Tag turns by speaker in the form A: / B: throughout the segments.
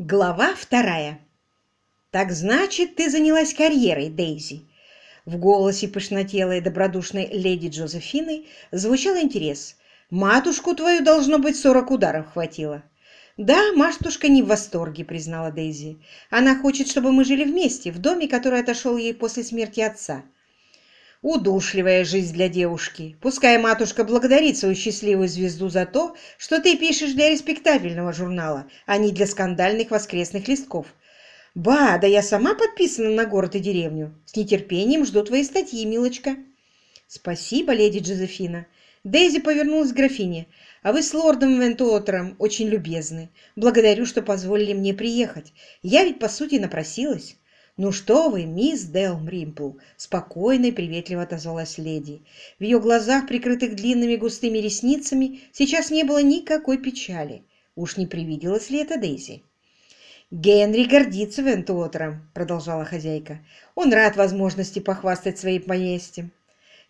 A: Глава вторая. «Так значит, ты занялась карьерой, Дейзи?» В голосе пышнотелой добродушной леди Джозефины звучал интерес. «Матушку твою, должно быть, сорок ударов хватило». «Да, матушка не в восторге», — признала Дейзи. «Она хочет, чтобы мы жили вместе, в доме, который отошел ей после смерти отца. Удушливая жизнь для девушки. Пускай матушка благодарит свою счастливую звезду за то, что ты пишешь для респектабельного журнала, а не для скандальных воскресных листков. Ба, да я сама подписана на город и деревню. С нетерпением жду твои статьи, милочка. Спасибо, леди Джозефина. Дейзи повернулась к графине. А вы с лордом Вентуотером очень любезны. Благодарю, что позволили мне приехать. Я ведь, по сути, напросилась. «Ну что вы, мисс Делмримпл!» — спокойно и приветливо отозвалась леди. В ее глазах, прикрытых длинными густыми ресницами, сейчас не было никакой печали. Уж не привиделась ли это Дейзи? «Генри гордится Вентуотером», — продолжала хозяйка. «Он рад возможности похвастать своим поместьем».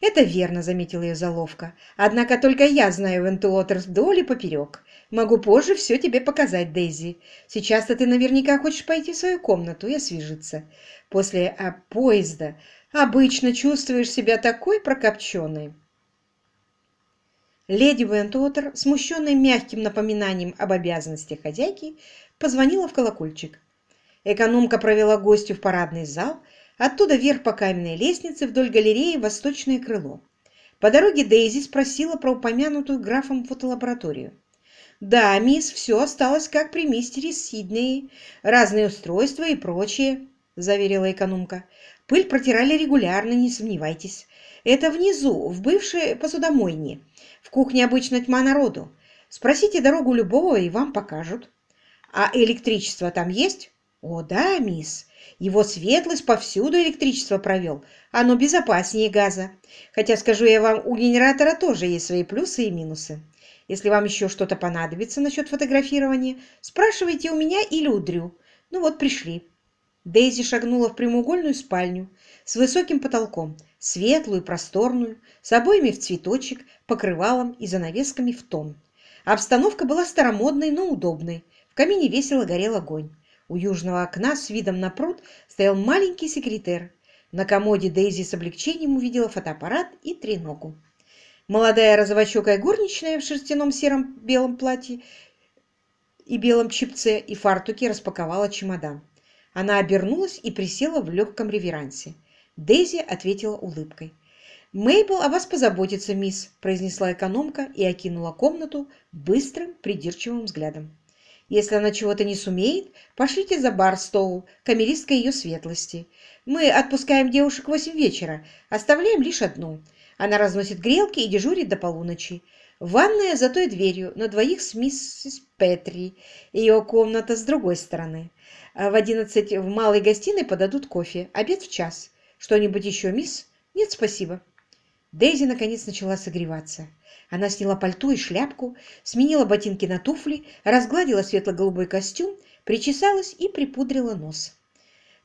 A: «Это верно», — заметила ее заловка. «Однако только я знаю Вентуотер вдоль и поперек. Могу позже все тебе показать, Дейзи. Сейчас-то ты наверняка хочешь пойти в свою комнату и освежиться. После а, поезда обычно чувствуешь себя такой прокопченной. Леди Вентуотер, смущенная мягким напоминанием об обязанностях хозяйки, позвонила в колокольчик. Экономка провела гостю в парадный зал, оттуда вверх по каменной лестнице вдоль галереи восточное крыло. По дороге Дейзи спросила про упомянутую графом фотолабораторию. «Да, мисс, все осталось как при мистере Сиднее. Разные устройства и прочее», — заверила экономка. «Пыль протирали регулярно, не сомневайтесь. Это внизу, в бывшей посудомойне. В кухне обычно тьма народу. Спросите дорогу любого, и вам покажут. А электричество там есть?» «О, да, мисс. Его светлость повсюду электричество провел. Оно безопаснее газа. Хотя, скажу я вам, у генератора тоже есть свои плюсы и минусы. Если вам еще что-то понадобится насчет фотографирования, спрашивайте у меня или у Дрю. Ну вот, пришли». Дейзи шагнула в прямоугольную спальню с высоким потолком, светлую, просторную, с обоями в цветочек, покрывалом и занавесками в тон. Обстановка была старомодной, но удобной. В камине весело горел огонь. У южного окна с видом на пруд стоял маленький секретер. На комоде Дейзи с облегчением увидела фотоаппарат и треногу. Молодая розовощекая горничная в шерстяном сером белом платье и белом чипце и фартуке распаковала чемодан. Она обернулась и присела в легком реверансе. Дейзи ответила улыбкой. «Мейбл о вас позаботится, мисс», – произнесла экономка и окинула комнату быстрым, придирчивым взглядом. «Если она чего-то не сумеет, пошлите за Барстоу, камеристка ее светлости. Мы отпускаем девушек в восемь вечера, оставляем лишь одну. Она разносит грелки и дежурит до полуночи. Ванная за той дверью, на двоих с миссис Петри. Ее комната с другой стороны. В одиннадцать в малой гостиной подадут кофе. Обед в час. Что-нибудь еще, мисс? Нет, спасибо. Дейзи наконец начала согреваться. Она сняла пальто и шляпку, сменила ботинки на туфли, разгладила светло-голубой костюм, причесалась и припудрила нос.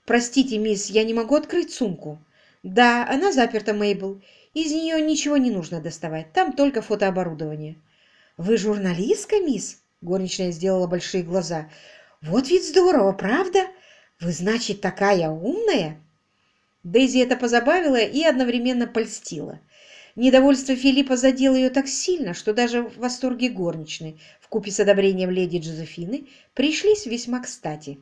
A: «Простите, мисс, я не могу открыть сумку». «Да, она заперта, Мейбл. Из нее ничего не нужно доставать, там только фотооборудование. «Вы журналистка, мисс?» Горничная сделала большие глаза. «Вот ведь здорово, правда? Вы, значит, такая умная?» Дейзи это позабавило и одновременно польстило. Недовольство Филиппа задело ее так сильно, что даже в восторге горничной, вкупе с одобрением леди Джозефины, пришлись весьма кстати.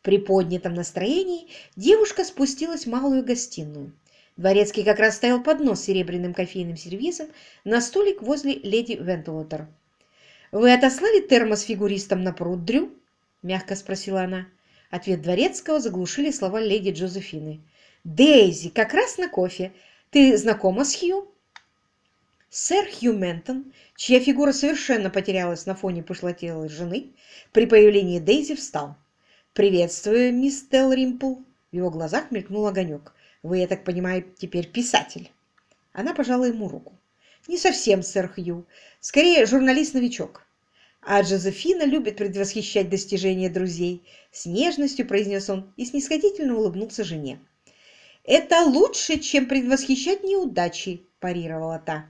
A: В приподнятом настроении девушка спустилась в малую гостиную. Дворецкий как раз ставил поднос с серебряным кофейным сервизом на столик возле леди Вентуотер. «Вы отослали термос фигуристам на пруд, Дрю?» – мягко спросила она. Ответ Дворецкого заглушили слова леди Джозефины. «Дейзи, как раз на кофе. Ты знакома с Хью?» Сэр Хью Ментон, чья фигура совершенно потерялась на фоне пошлотелой жены, при появлении Дейзи встал. «Приветствую, мисс Телримпл!» В его глазах мелькнул огонек. Вы, я так понимаю, теперь писатель. Она пожала ему руку. Не совсем, сэр Хью. Скорее, журналист-новичок. А Джозефина любит предвосхищать достижения друзей. С нежностью произнес он и снисходительно улыбнулся жене. «Это лучше, чем предвосхищать неудачи», – парировала та.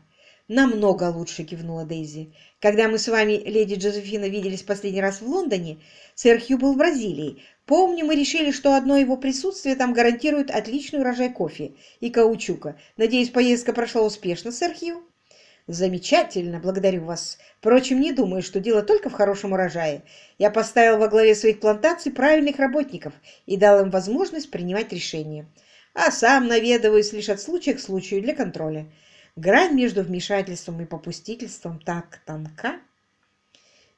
A: «Намного лучше», — кивнула Дейзи. «Когда мы с вами, леди Джозефина, виделись последний раз в Лондоне, сэр Хью был в Бразилии. Помню, мы решили, что одно его присутствие там гарантирует отличный урожай кофе и каучука. Надеюсь, поездка прошла успешно, сэр Хью?» «Замечательно, благодарю вас. Впрочем, не думаю, что дело только в хорошем урожае. Я поставил во главе своих плантаций правильных работников и дал им возможность принимать решения. А сам наведываюсь лишь от случая к случаю для контроля. Грань между вмешательством и попустительством так тонка».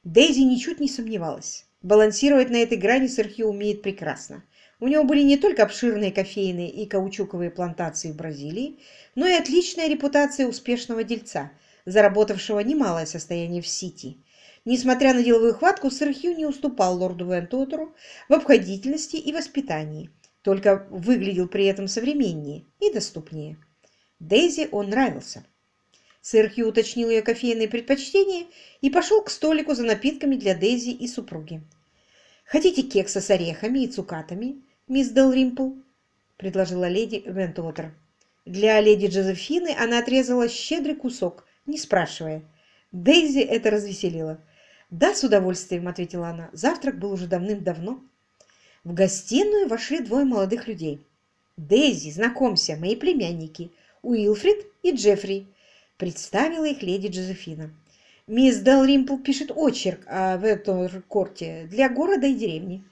A: Дейзи ничуть не сомневалась. Балансировать на этой грани сэр Хью умеет прекрасно. У него были не только обширные кофейные и каучуковые плантации в Бразилии, но и отличная репутация успешного дельца, заработавшего немалое состояние в Сити. Несмотря на деловую хватку, сэр Хью не уступал лорду Вентуотеру в обходительности и воспитании, только выглядел при этом современнее и доступнее. Дейзи он нравился. Сэр Хью уточнил ее кофейные предпочтения и пошел к столику за напитками для Дейзи и супруги. «Хотите кекса с орехами и цукатами, мисс Делримпл?» – предложила леди Вентуотер. Для леди Джозефины она отрезала щедрый кусок, не спрашивая. Дейзи это развеселило. «Да, с удовольствием», — ответила она. Завтрак был уже давным-давно. В гостиную вошли двое молодых людей. «Дейзи, знакомься, мои племянники, Уилфрид и Джеффри представила их леди Джозефина. «Мисс Далримпл пишет очерк о Веттеркорте для города и деревни».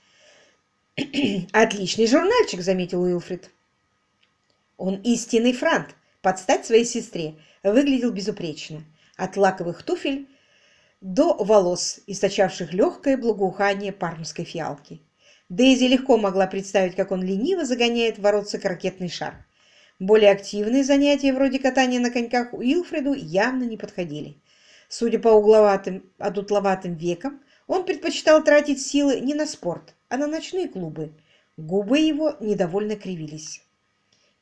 A: «Отличный журнальчик», — заметил Уилфрид. Он истинный франт, под стать своей сестре, выглядел безупречно. От лаковых туфель до волос, источавших легкое благоухание пармской фиалки. Дейзи легко могла представить, как он лениво загоняет в воротцы ракетный шар. Более активные занятия, вроде катания на коньках, Уилфреду явно не подходили. Судя по угловатым, одутловатым векам, он предпочитал тратить силы не на спорт, а на ночные клубы. Губы его недовольно кривились.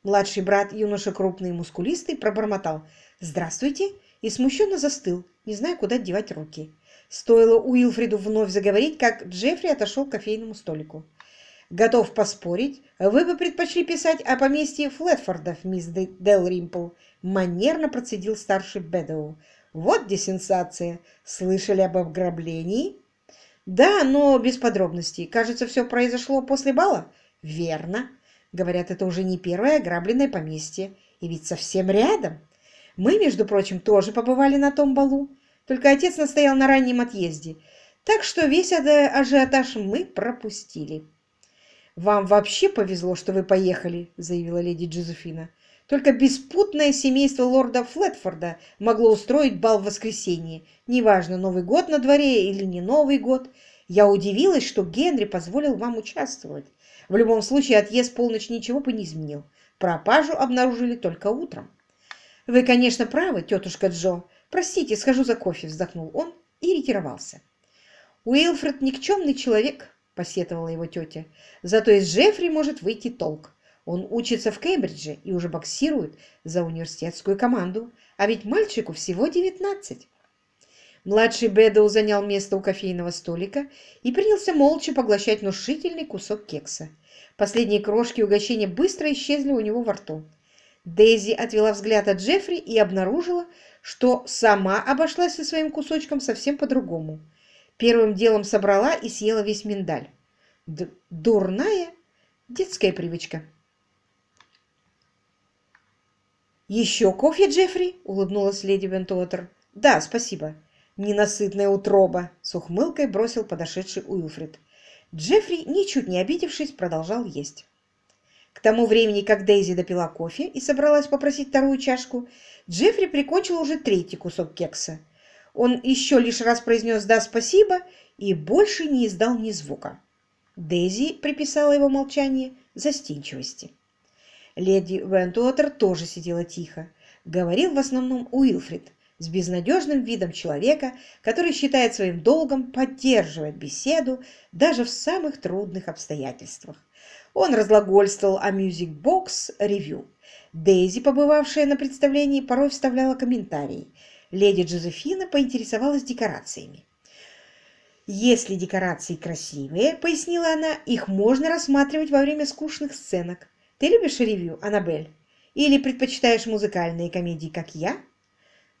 A: Младший брат, юноша крупный и мускулистый, пробормотал «Здравствуйте!» и смущенно застыл, не зная, куда девать руки. Стоило Уилфреду вновь заговорить, как Джеффри отошел к кофейному столику. Готов поспорить, вы бы предпочли писать о поместье Флетфордов, мисс Делримпл. Манерно процедил старший Бэдоу. Вот где сенсация. Слышали об ограблении? Да, но без подробностей. Кажется, все произошло после бала? Верно. Говорят, это уже не первое ограбленное поместье. И ведь совсем рядом. Мы, между прочим, тоже побывали на том балу. Только отец настоял на раннем отъезде. Так что весь ажиотаж мы пропустили. «Вам вообще повезло, что вы поехали», — заявила леди Джозефина. «Только беспутное семейство лорда Флетфорда могло устроить бал в воскресенье. Неважно, Новый год на дворе или не Новый год. Я удивилась, что Генри позволил вам участвовать. В любом случае, отъезд полночь ничего бы не изменил. Пропажу обнаружили только утром». «Вы, конечно, правы, тетушка Джо. Простите, схожу за кофе», — вздохнул он и ретировался. Уилфред никчемный человек, посетовала его тетя. Зато из Джеффри может выйти толк. Он учится в Кембридже и уже боксирует за университетскую команду, а ведь мальчику всего девятнадцать. Младший Бэдоу занял место у кофейного столика и принялся молча поглощать внушительный кусок кекса. Последние крошки угощения быстро исчезли у него во рту. Дейзи отвела взгляд от Джеффри и обнаружила, что сама обошлась со своим кусочком совсем по-другому. Первым делом собрала и съела весь миндаль. Д дурная детская привычка. «Еще кофе, Джеффри?» — улыбнулась леди Вентуотер. «Да, спасибо». «Ненасытная утроба!» — с ухмылкой бросил подошедший Уилфред. Джеффри, ничуть не обидевшись, продолжал есть. К тому времени, как Дейзи допила кофе и собралась попросить вторую чашку, Джеффри прикончил уже третий кусок кекса. Он еще лишь раз произнес «да, спасибо» и больше не издал ни звука. Дейзи приписала его молчание застенчивости. Леди Вентуотер тоже сидела тихо. Говорил в основном Уилфрид с безнадежным видом человека, который считает своим долгом поддерживать беседу даже в самых трудных обстоятельствах. Он разглагольствовал о Music Box Review. Дейзи, побывавшая на представлении, порой вставляла комментарии – леди Джозефина поинтересовалась декорациями. «Если декорации красивые, — пояснила она, — их можно рассматривать во время скучных сценок. Ты любишь ревью, Аннабель? Или предпочитаешь музыкальные комедии, как я?»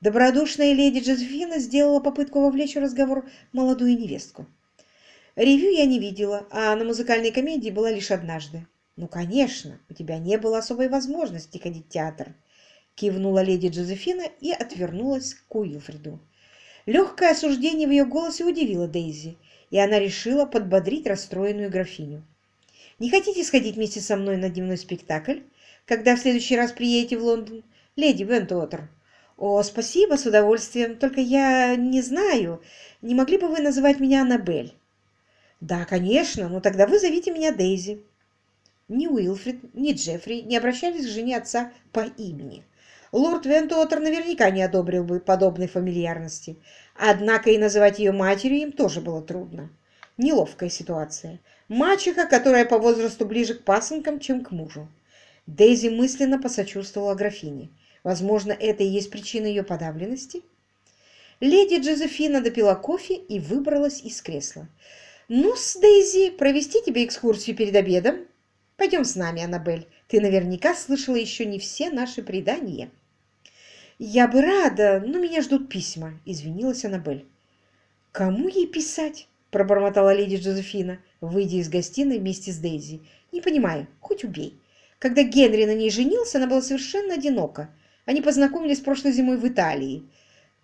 A: Добродушная леди Джозефина сделала попытку вовлечь в разговор молодую невестку. Ревью я не видела, а на музыкальной комедии была лишь однажды. «Ну, конечно, у тебя не было особой возможности ходить в театр», — кивнула леди Джозефина и отвернулась к Уилфреду. Легкое осуждение в ее голосе удивило Дейзи, и она решила подбодрить расстроенную графиню. «Не хотите сходить вместе со мной на дневной спектакль, когда в следующий раз приедете в Лондон, леди Вентуотер?» «О, спасибо, с удовольствием, только я не знаю, не могли бы вы называть меня Аннабель?» «Да, конечно, но тогда вы зовите меня Дейзи». Ни Уилфрид, ни Джеффри не обращались к жене отца по имени. Лорд Вентуотер наверняка не одобрил бы подобной фамильярности, однако и называть ее матерью им тоже было трудно. Неловкая ситуация. Мачеха, которая по возрасту ближе к пасынкам, чем к мужу. Дейзи мысленно посочувствовала графине. Возможно, это и есть причина ее подавленности? Леди Джозефина допила кофе и выбралась из кресла. ну с Дейзи, провести тебе экскурсию перед обедом?» Пойдем с нами, Аннабель. Ты наверняка слышала еще не все наши предания. Я бы рада, но меня ждут письма, извинилась Аннабель. Кому ей писать? пробормотала леди Джозефина, выйдя из гостиной вместе с Дейзи. Не понимаю, хоть убей. Когда Генри на ней женился, она была совершенно одинока. Они познакомились прошлой зимой в Италии.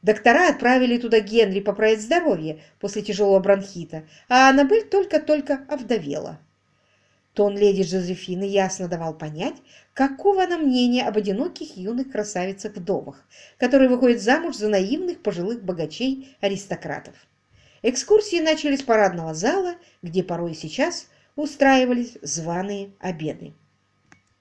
A: Доктора отправили туда Генри поправить здоровье после тяжелого бронхита, а Аннабель только-только овдовела. Тон леди Джозефины ясно давал понять, какого она мнения об одиноких юных красавицах-вдовах, которые выходят замуж за наивных пожилых богачей-аристократов. Экскурсии начались с парадного зала, где порой сейчас устраивались званые обеды.